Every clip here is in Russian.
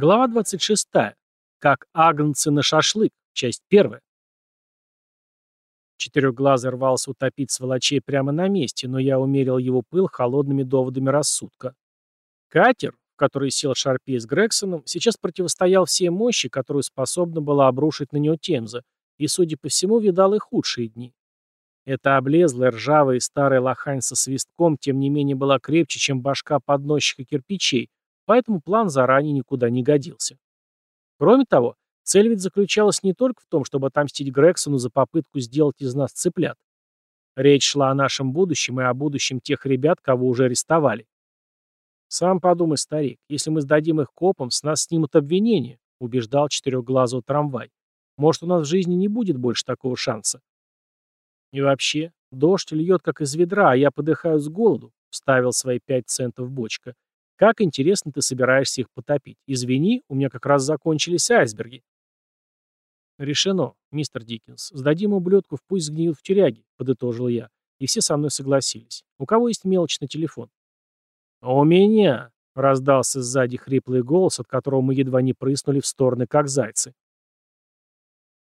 Глава 26. Как агнцы на шашлык. Часть 1. Четырехглазый рвался утопить сволочей прямо на месте, но я умерил его пыл холодными доводами рассудка. Катер, в который сел Шарпей с Грексоном, сейчас противостоял всей мощи, которую способна была обрушить на него Темза, и, судя по всему, видал и худшие дни. Эта облезлая, ржавая и старая лохань со свистком, тем не менее, была крепче, чем башка подносчика кирпичей, поэтому план заранее никуда не годился. Кроме того, цель ведь заключалась не только в том, чтобы отомстить Грексону за попытку сделать из нас цыплят. Речь шла о нашем будущем и о будущем тех ребят, кого уже арестовали. «Сам подумай, старик, если мы сдадим их копам, с нас снимут обвинение», убеждал четырехглазого трамвай. «Может, у нас в жизни не будет больше такого шанса». «И вообще, дождь льет как из ведра, а я подыхаю с голоду», вставил свои пять центов бочка. Как интересно ты собираешься их потопить? Извини, у меня как раз закончились айсберги. Решено, мистер Диккенс. Сдадим ублюдку в пусть сгниют в тюряге, подытожил я. И все со мной согласились. У кого есть мелочный телефон? У меня, раздался сзади хриплый голос, от которого мы едва не прыснули в стороны, как зайцы.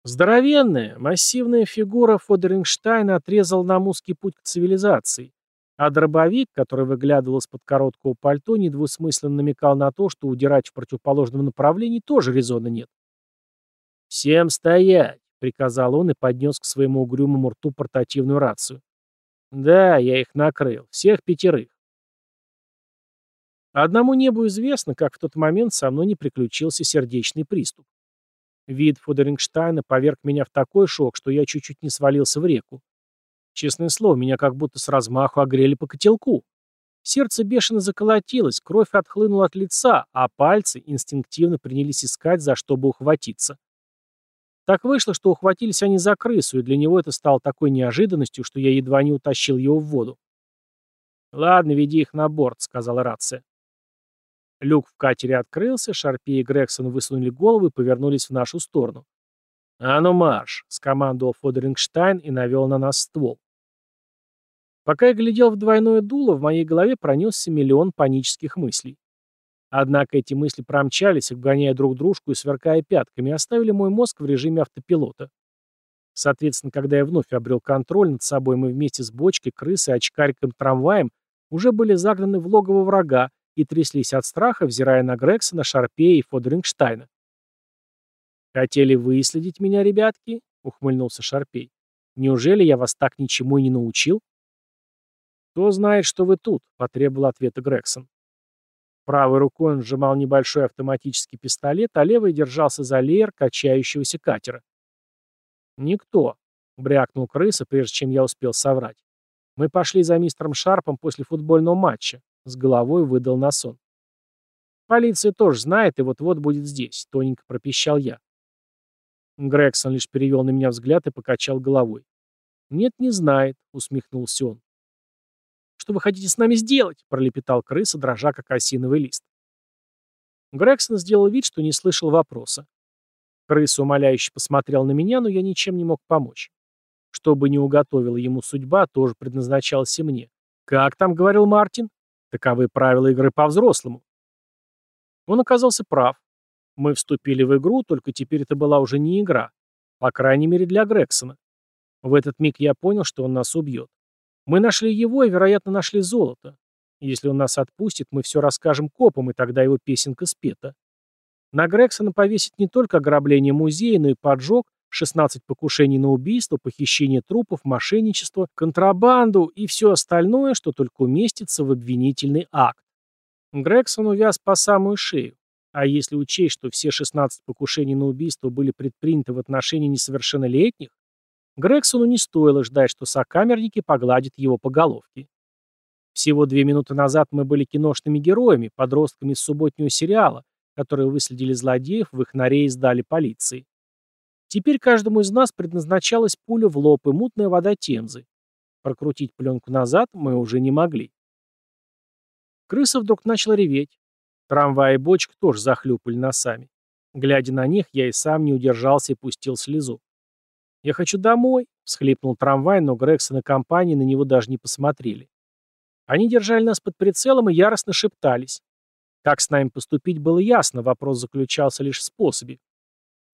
Здоровенная, массивная фигура Фодерингштайна отрезал нам узкий путь к цивилизации. А дробовик, который выглядывал из-под короткого пальто, недвусмысленно намекал на то, что удирать в противоположном направлении тоже резона нет. «Всем стоять!» — приказал он и поднес к своему угрюмому рту портативную рацию. «Да, я их накрыл. Всех пятерых». Одному небу известно, как в тот момент со мной не приключился сердечный приступ. Вид Фодерингштайна поверг меня в такой шок, что я чуть-чуть не свалился в реку. Честное слово, меня как будто с размаху огрели по котелку. Сердце бешено заколотилось, кровь отхлынула от лица, а пальцы инстинктивно принялись искать, за что бы ухватиться. Так вышло, что ухватились они за крысу, и для него это стало такой неожиданностью, что я едва не утащил его в воду. «Ладно, веди их на борт», — сказала рация. Люк в катере открылся, Шарпи и Грегсон высунули головы и повернулись в нашу сторону. «А ну марш!» — скомандовал Фодерингштайн и навел на нас ствол. Пока я глядел в двойное дуло, в моей голове пронесся миллион панических мыслей. Однако эти мысли промчались, обгоняя друг дружку и сверкая пятками, оставили мой мозг в режиме автопилота. Соответственно, когда я вновь обрел контроль над собой, мы вместе с бочкой, крысой, очкариком, трамваем уже были загнаны в логово врага и тряслись от страха, взирая на Грексона, Шарпея и Фодерингштайна. «Хотели выследить меня, ребятки?» — ухмыльнулся Шарпей. «Неужели я вас так ничему и не научил?» «Кто знает, что вы тут?» — потребовал ответа Грегсон. Правой рукой он сжимал небольшой автоматический пистолет, а левой держался за леер качающегося катера. «Никто», — брякнул крыса, прежде чем я успел соврать. «Мы пошли за мистером Шарпом после футбольного матча», — с головой выдал на сон. «Полиция тоже знает и вот-вот будет здесь», — тоненько пропищал я. Грегсон лишь перевел на меня взгляд и покачал головой. «Нет, не знает», — усмехнулся он. «Что вы хотите с нами сделать?» — пролепетал крыса, дрожа как осиновый лист. Грегсон сделал вид, что не слышал вопроса. Крыса умоляюще посмотрел на меня, но я ничем не мог помочь. Что бы ни уготовила ему судьба, тоже предназначалась мне. «Как там?» — говорил Мартин. «Таковы правила игры по-взрослому». Он оказался прав. Мы вступили в игру, только теперь это была уже не игра. По крайней мере, для Грексона. В этот миг я понял, что он нас убьет. Мы нашли его и, вероятно, нашли золото. Если он нас отпустит, мы все расскажем копам, и тогда его песенка спета. На Грексона повесить не только ограбление музея, но и поджог, 16 покушений на убийство, похищение трупов, мошенничество, контрабанду и все остальное, что только уместится в обвинительный акт. Грегсон увяз по самую шею. А если учесть, что все 16 покушений на убийство были предприняты в отношении несовершеннолетних, Грексону не стоило ждать, что сокамерники погладят его по головке. Всего две минуты назад мы были киношными героями, подростками из субботнего сериала, которые выследили злодеев, в их норе и сдали полиции. Теперь каждому из нас предназначалась пуля в лоб и мутная вода Темзы. Прокрутить пленку назад мы уже не могли. Крыса вдруг начала реветь. Трамвай и бочка тоже захлюпали носами. Глядя на них, я и сам не удержался и пустил слезу. «Я хочу домой», — всхлипнул трамвай, но Грегсон и компания на него даже не посмотрели. Они держали нас под прицелом и яростно шептались. Как с нами поступить, было ясно, вопрос заключался лишь в способе.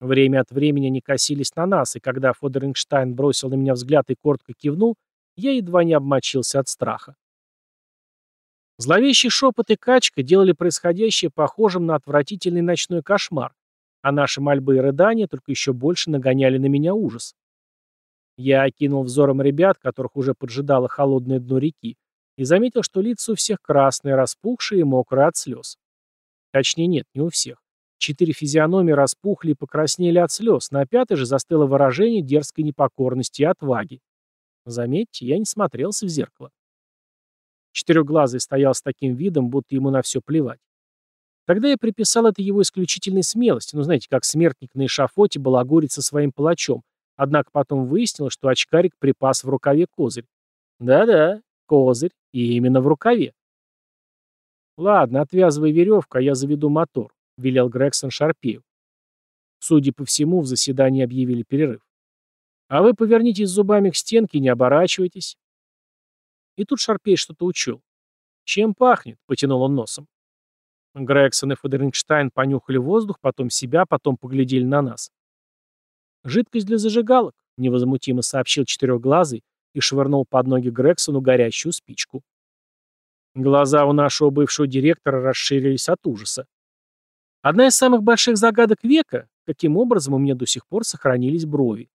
Время от времени они косились на нас, и когда Фодерингштайн бросил на меня взгляд и коротко кивнул, я едва не обмочился от страха. Зловещий шепот и качка делали происходящее похожим на отвратительный ночной кошмар, а наши мольбы и рыдания только еще больше нагоняли на меня ужас. Я окинул взором ребят, которых уже поджидало холодное дно реки, и заметил, что лица у всех красные, распухшие и мокрые от слез. Точнее, нет, не у всех. Четыре физиономии распухли и покраснели от слез, на пятой же застыло выражение дерзкой непокорности и отваги. Заметьте, я не смотрелся в зеркало. Четырехглазый стоял с таким видом, будто ему на все плевать. Тогда я приписал это его исключительной смелости, ну знаете, как смертник на эшафоте балагурит со своим палачом, однако потом выяснилось, что очкарик припас в рукаве козырь. Да-да, козырь, и именно в рукаве. «Ладно, отвязывай веревку, а я заведу мотор», — велел Грегсон Шарпею. Судя по всему, в заседании объявили перерыв. «А вы повернитесь зубами к стенке и не оборачивайтесь. И тут Шарпей что-то учил. «Чем пахнет?» — потянул он носом. Грегсон и Фодерингштайн понюхали воздух, потом себя, потом поглядели на нас. «Жидкость для зажигалок», — невозмутимо сообщил четырехглазый и швырнул под ноги Грегсону горящую спичку. Глаза у нашего бывшего директора расширились от ужаса. Одна из самых больших загадок века, каким образом у меня до сих пор сохранились брови.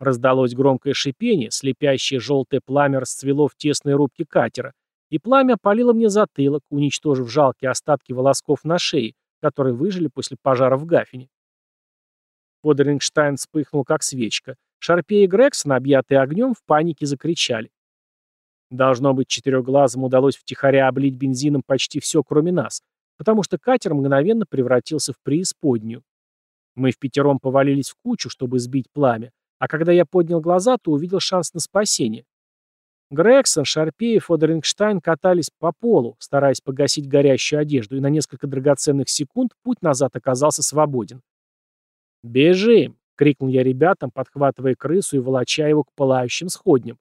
Раздалось громкое шипение, слепящее желтое пламя расцвело в тесной рубке катера, и пламя опалило мне затылок, уничтожив жалкие остатки волосков на шее, которые выжили после пожара в Гафине. Подерингштайн вспыхнул, как свечка. Шарпей и Грегсон, объятые огнем, в панике закричали. Должно быть, четырехглазым удалось втихаря облить бензином почти все, кроме нас, потому что катер мгновенно превратился в преисподнюю. Мы в пятером повалились в кучу, чтобы сбить пламя, а когда я поднял глаза, то увидел шанс на спасение. Грегсон, и Фодерингштайн катались по полу, стараясь погасить горящую одежду, и на несколько драгоценных секунд путь назад оказался свободен. «Бежим!» — крикнул я ребятам, подхватывая крысу и волоча его к пылающим сходням.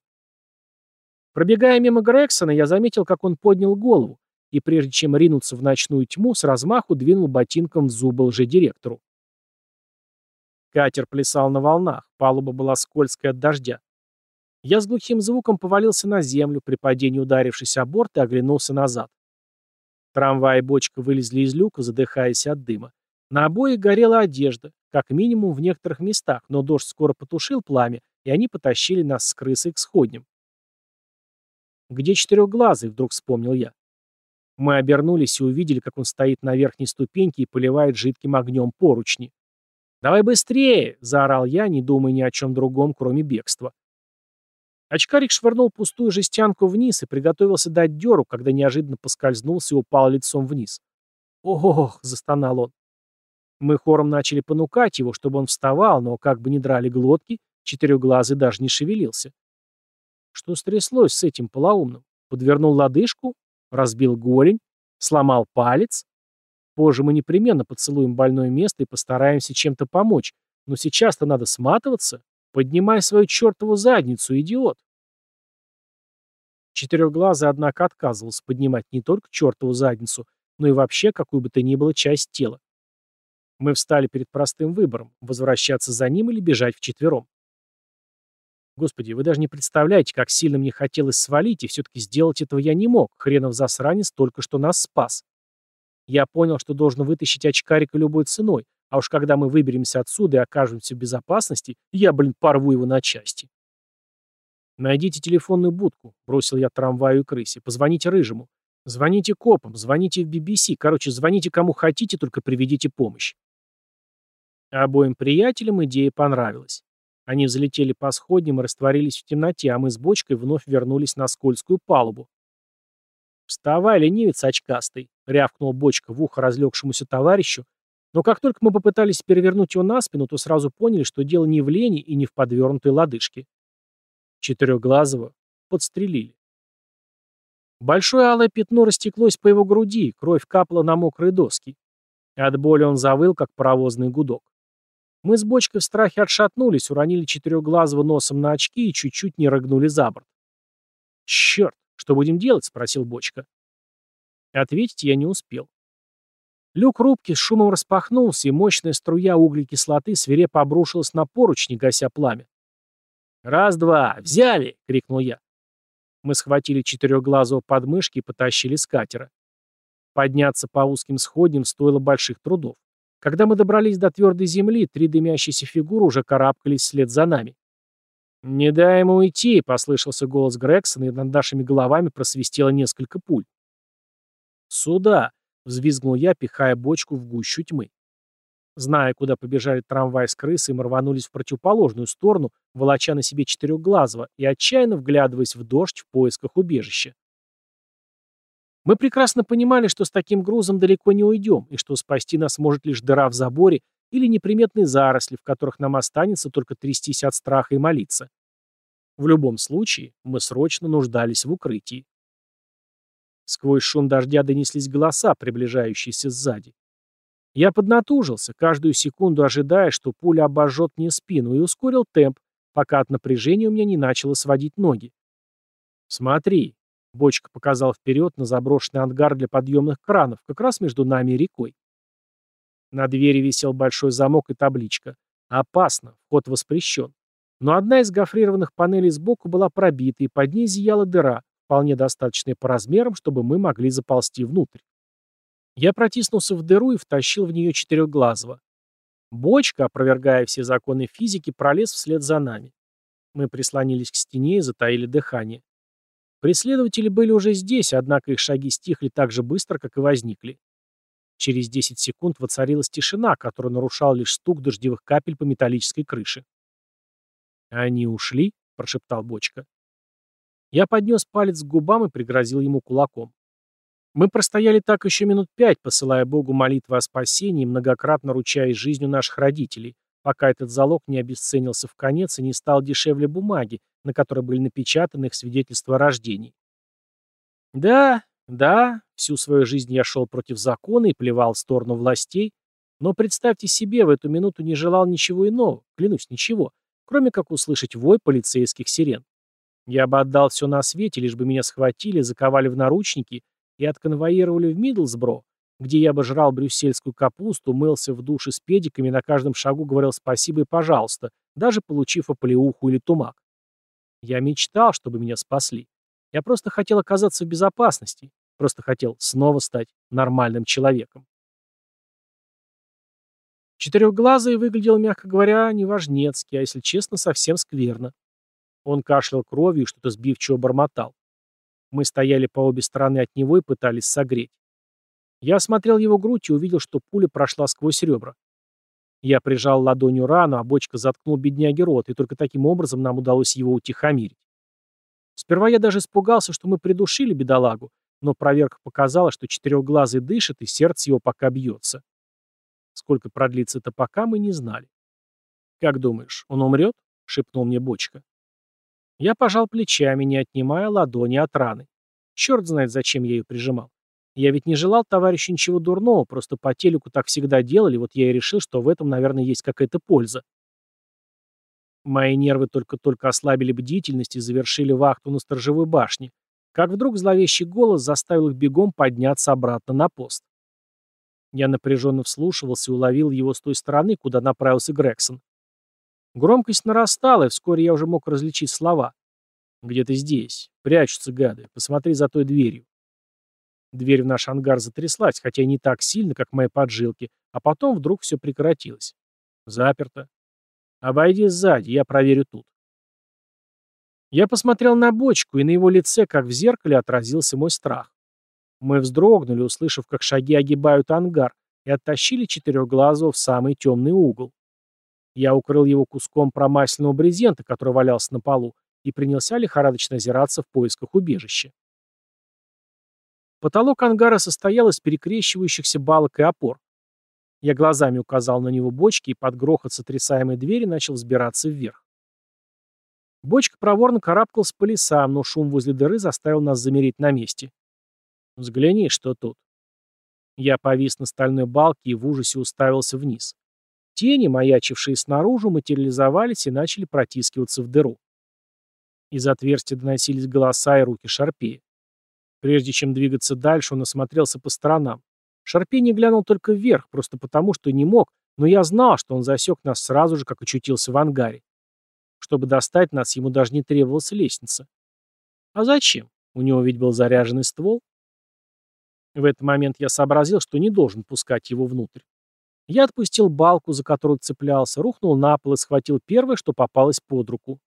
Пробегая мимо Грексона, я заметил, как он поднял голову, и прежде чем ринуться в ночную тьму, с размаху двинул ботинком в зубы лже-директору. Катер плясал на волнах, палуба была скользкой от дождя. Я с глухим звуком повалился на землю, при падении ударившись о борт, и оглянулся назад. Трамвай и бочка вылезли из люка, задыхаясь от дыма. На обоих горела одежда, как минимум в некоторых местах, но дождь скоро потушил пламя, и они потащили нас с крысой к сходням. «Где четырехглазый?» — вдруг вспомнил я. Мы обернулись и увидели, как он стоит на верхней ступеньке и поливает жидким огнем поручни. «Давай быстрее!» — заорал я, не думая ни о чем другом, кроме бегства. Очкарик швырнул пустую жестянку вниз и приготовился дать дёру, когда неожиданно поскользнулся и упал лицом вниз. «Ох!» — застонал он. Мы хором начали понукать его, чтобы он вставал, но как бы ни драли глотки, четырехглазый даже не шевелился. Что стряслось с этим полоумным? Подвернул лодыжку? Разбил голень? Сломал палец? Позже мы непременно поцелуем больное место и постараемся чем-то помочь. Но сейчас-то надо сматываться. Поднимай свою чертову задницу, идиот. Четырехглазый, однако, отказывался поднимать не только чертову задницу, но и вообще какую бы то ни было часть тела. Мы встали перед простым выбором – возвращаться за ним или бежать вчетвером. Господи, вы даже не представляете, как сильно мне хотелось свалить, и все-таки сделать этого я не мог. Хренов засранец только что нас спас. Я понял, что должен вытащить очкарика любой ценой, а уж когда мы выберемся отсюда и окажемся в безопасности, я, блин, порву его на части. «Найдите телефонную будку», — бросил я трамваю и крысе. «Позвоните Рыжему. Звоните копам, звоните в BBC. Короче, звоните кому хотите, только приведите помощь». Обоим приятелям идея понравилась. Они взлетели по сходням и растворились в темноте, а мы с бочкой вновь вернулись на скользкую палубу. «Вставай, ленивец очкастый!» — рявкнул бочка в ухо разлегшемуся товарищу, но как только мы попытались перевернуть его на спину, то сразу поняли, что дело не в лени и не в подвернутой лодыжке. Четырехглазого подстрелили. Большое алое пятно растеклось по его груди, кровь капала на мокрые доски. От боли он завыл, как паровозный гудок. Мы с бочкой в страхе отшатнулись, уронили четырехглазого носом на очки и чуть-чуть не рыгнули за борт. «Черт!» «Что будем делать?» — спросил Бочка. Ответить я не успел. Люк рубки с шумом распахнулся, и мощная струя углекислоты свирепо обрушилась на поручни, гася пламя. «Раз-два! Взяли!» — крикнул я. Мы схватили четырехглазого подмышки и потащили с катера. Подняться по узким сходням стоило больших трудов. Когда мы добрались до твердой земли, три дымящиеся фигуры уже карабкались вслед за нами. «Не дай ему уйти!» — послышался голос Грексона, и над нашими головами просвистело несколько пуль. «Сюда!» — взвизгнул я, пихая бочку в гущу тьмы. Зная, куда побежали трамвай с крысой, мы рванулись в противоположную сторону, волоча на себе четырехглазого и отчаянно вглядываясь в дождь в поисках убежища. Мы прекрасно понимали, что с таким грузом далеко не уйдем, и что спасти нас может лишь дыра в заборе или неприметные заросли, в которых нам останется только трястись от страха и молиться. В любом случае, мы срочно нуждались в укрытии. Сквозь шум дождя донеслись голоса, приближающиеся сзади. Я поднатужился, каждую секунду ожидая, что пуля обожжет мне спину, и ускорил темп, пока от напряжения у меня не начало сводить ноги. «Смотри», — бочка показал вперед на заброшенный ангар для подъемных кранов, как раз между нами и рекой. На двери висел большой замок и табличка. «Опасно, вход воспрещен». Но одна из гофрированных панелей сбоку была пробита, и под ней зияла дыра, вполне достаточная по размерам, чтобы мы могли заползти внутрь. Я протиснулся в дыру и втащил в нее четырехглазого. Бочка, опровергая все законы физики, пролез вслед за нами. Мы прислонились к стене и затаили дыхание. Преследователи были уже здесь, однако их шаги стихли так же быстро, как и возникли. Через 10 секунд воцарилась тишина, которую нарушал лишь стук дождевых капель по металлической крыше. «Они ушли?» — прошептал Бочка. Я поднес палец к губам и пригрозил ему кулаком. Мы простояли так еще минут пять, посылая Богу молитвы о спасении, многократно ручаясь жизнью наших родителей, пока этот залог не обесценился в конец и не стал дешевле бумаги, на которой были напечатаны их свидетельства о рождении. Да, да, всю свою жизнь я шел против закона и плевал в сторону властей, но представьте себе, в эту минуту не желал ничего иного, клянусь, ничего, кроме как услышать вой полицейских сирен. Я бы отдал все на свете, лишь бы меня схватили, заковали в наручники и отконвоировали в Мидлсбро, где я бы жрал брюссельскую капусту, мылся в душе с педиками и на каждом шагу говорил спасибо и пожалуйста, даже получив оплеуху или тумак. Я мечтал, чтобы меня спасли. Я просто хотел оказаться в безопасности, просто хотел снова стать нормальным человеком. Четырехглазый выглядел, мягко говоря, неважнецки, а если честно, совсем скверно. Он кашлял кровью и что-то сбивчиво бормотал. Мы стояли по обе стороны от него и пытались согреть. Я осмотрел его грудь и увидел, что пуля прошла сквозь ребра. Я прижал ладонью рану, а бочка заткнул бедняги рот, и только таким образом нам удалось его утихомирить. Сперва я даже испугался, что мы придушили бедолагу, но проверка показала, что четырехглазый дышит, и сердце его пока бьется. Сколько продлится это пока, мы не знали. «Как думаешь, он умрет?» — шепнул мне бочка. Я пожал плечами, не отнимая ладони от раны. Черт знает, зачем я ее прижимал. Я ведь не желал товарищу ничего дурного, просто по телеку так всегда делали, вот я и решил, что в этом, наверное, есть какая-то польза. Мои нервы только-только ослабили бдительность и завершили вахту на сторожевой башне, как вдруг зловещий голос заставил их бегом подняться обратно на пост. Я напряженно вслушивался и уловил его с той стороны, куда направился Грегсон. Громкость нарастала, и вскоре я уже мог различить слова. «Где-то здесь. Прячутся гады. Посмотри за той дверью». Дверь в наш ангар затряслась, хотя не так сильно, как мои поджилки, а потом вдруг все прекратилось. Заперто. Обойди сзади, я проверю тут. Я посмотрел на бочку, и на его лице, как в зеркале, отразился мой страх. Мы вздрогнули, услышав, как шаги огибают ангар, и оттащили четырехглазого в самый темный угол. Я укрыл его куском промасленного брезента, который валялся на полу, и принялся лихорадочно озираться в поисках убежища. Потолок ангара состоял из перекрещивающихся балок и опор. Я глазами указал на него бочки и под грохот сотрясаемой двери начал взбираться вверх. Бочка проворно карабкался по лесам, но шум возле дыры заставил нас замереть на месте. «Взгляни, что тут». Я повис на стальной балке и в ужасе уставился вниз. Тени, маячившие снаружи, материализовались и начали протискиваться в дыру. Из отверстия доносились голоса и руки Шарпея. Прежде чем двигаться дальше, он осмотрелся по сторонам. Шарпей глянул только вверх, просто потому, что не мог, но я знал, что он засек нас сразу же, как очутился в ангаре. Чтобы достать нас, ему даже не требовалась лестница. А зачем? У него ведь был заряженный ствол. В этот момент я сообразил, что не должен пускать его внутрь. Я отпустил балку, за которую цеплялся, рухнул на пол и схватил первое, что попалось под руку.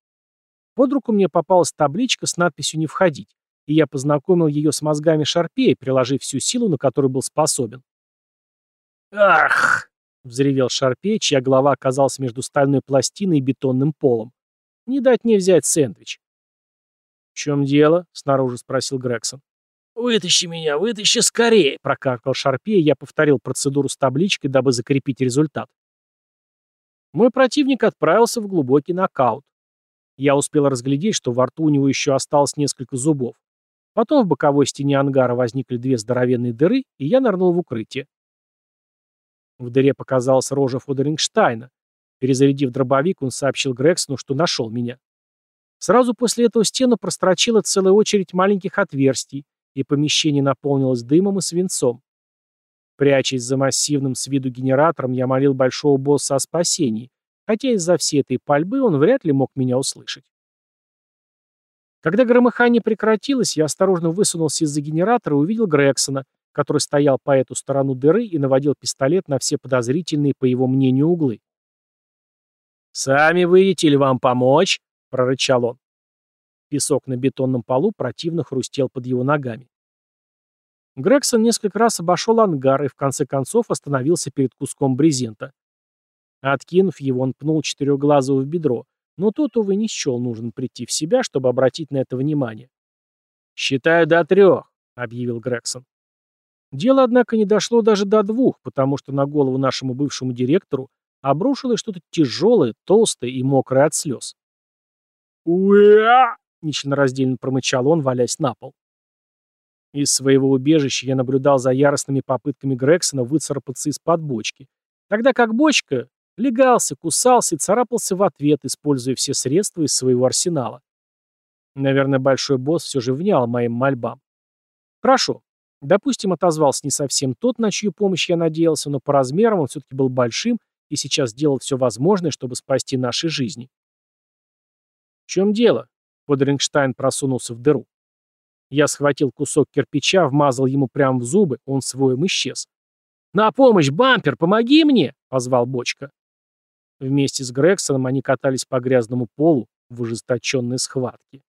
Под руку мне попалась табличка с надписью «Не входить», и я познакомил ее с мозгами Шарпея, приложив всю силу, на которую был способен. «Ах!» — взревел Шарпей, чья голова оказалась между стальной пластиной и бетонным полом. «Не дать мне взять сэндвич». «В чем дело?» — снаружи спросил Грегсон. «Вытащи меня, вытащи скорее!» — прокаркал Шарпей, я повторил процедуру с табличкой, дабы закрепить результат. Мой противник отправился в глубокий нокаут. Я успел разглядеть, что во рту у него еще осталось несколько зубов. Потом в боковой стене ангара возникли две здоровенные дыры, и я нырнул в укрытие. В дыре показалась рожа Фодерингштайна. Перезарядив дробовик, он сообщил Грексону, что нашел меня. Сразу после этого стену прострочила целая очередь маленьких отверстий, и помещение наполнилось дымом и свинцом. Прячась за массивным с виду генератором, я молил большого босса о спасении, хотя из-за всей этой пальбы он вряд ли мог меня услышать. Когда громыхание прекратилось, я осторожно высунулся из-за генератора и увидел Грексона, который стоял по эту сторону дыры и наводил пистолет на все подозрительные, по его мнению, углы. «Сами выйдете или вам помочь?» — прорычал он. Песок на бетонном полу противно хрустел под его ногами. Грегсон несколько раз обошел ангар и в конце концов остановился перед куском брезента. Откинув его, он пнул четырехглазого в бедро, но тот, увы, не счел нужен прийти в себя, чтобы обратить на это внимание. «Считаю до трех», — объявил Грегсон. Дело, однако, не дошло даже до двух, потому что на голову нашему бывшему директору обрушилось что-то тяжелое, толстое и мокрое от слез. «Уя!» Нечленораздельно промычал он, валясь на пол. Из своего убежища я наблюдал за яростными попытками Грексона выцарапаться из-под бочки, тогда как бочка легался, кусался и царапался в ответ, используя все средства из своего арсенала. Наверное, большой босс все же внял моим мольбам. Хорошо. Допустим, отозвался не совсем тот, на чью помощь я надеялся, но по размерам он все-таки был большим и сейчас делал все возможное, чтобы спасти наши жизни. В чем дело? Подрингштайн просунулся в дыру. Я схватил кусок кирпича, вмазал ему прямо в зубы, он своим исчез. «На помощь, бампер, помоги мне!» — позвал Бочка. Вместе с Грексоном они катались по грязному полу в ожесточенной схватке.